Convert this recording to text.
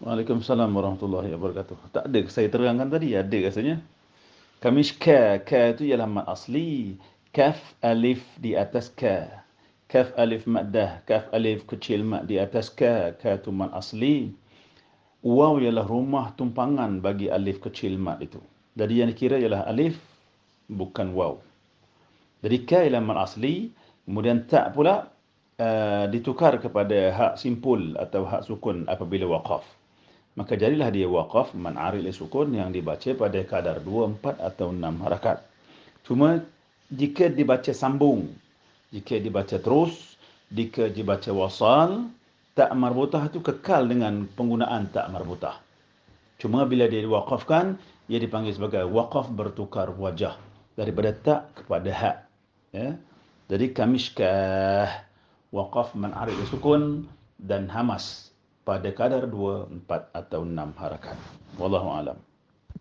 Waalaikumsalam warahmatullahi wabarakatuh. Tak ada saya terangkan tadi ada rasanya. Kamishka ka itu ialah mat asli. Kaf alif di atas ka. Kaf alif maddah, kaf alif kecil mat di atas ka. Ka itu mat asli. Waw ialah rumah tumpangan bagi alif kecil mat itu. Jadi yang dikira ialah alif bukan waw. Jadi ka ialah mat asli. Kemudian tak pula uh, ditukar kepada hak simpul atau hak sukun apabila waqaf maka jadilah dia waqaf man aril sukun yang dibaca pada kadar 2 4 atau 6 harakat cuma jika dibaca sambung jika dibaca terus jika dibaca wasal tak marbutah itu kekal dengan penggunaan tak marbutah. Cuma bila dia diwaqafkan ia dipanggil sebagai waqaf bertukar wajah daripada tak kepada hak ya. Jadi kamishkah waqaf man aril sukun dan hamas pada kadar 2, 4 atau 6 harakat. Wallahu alam.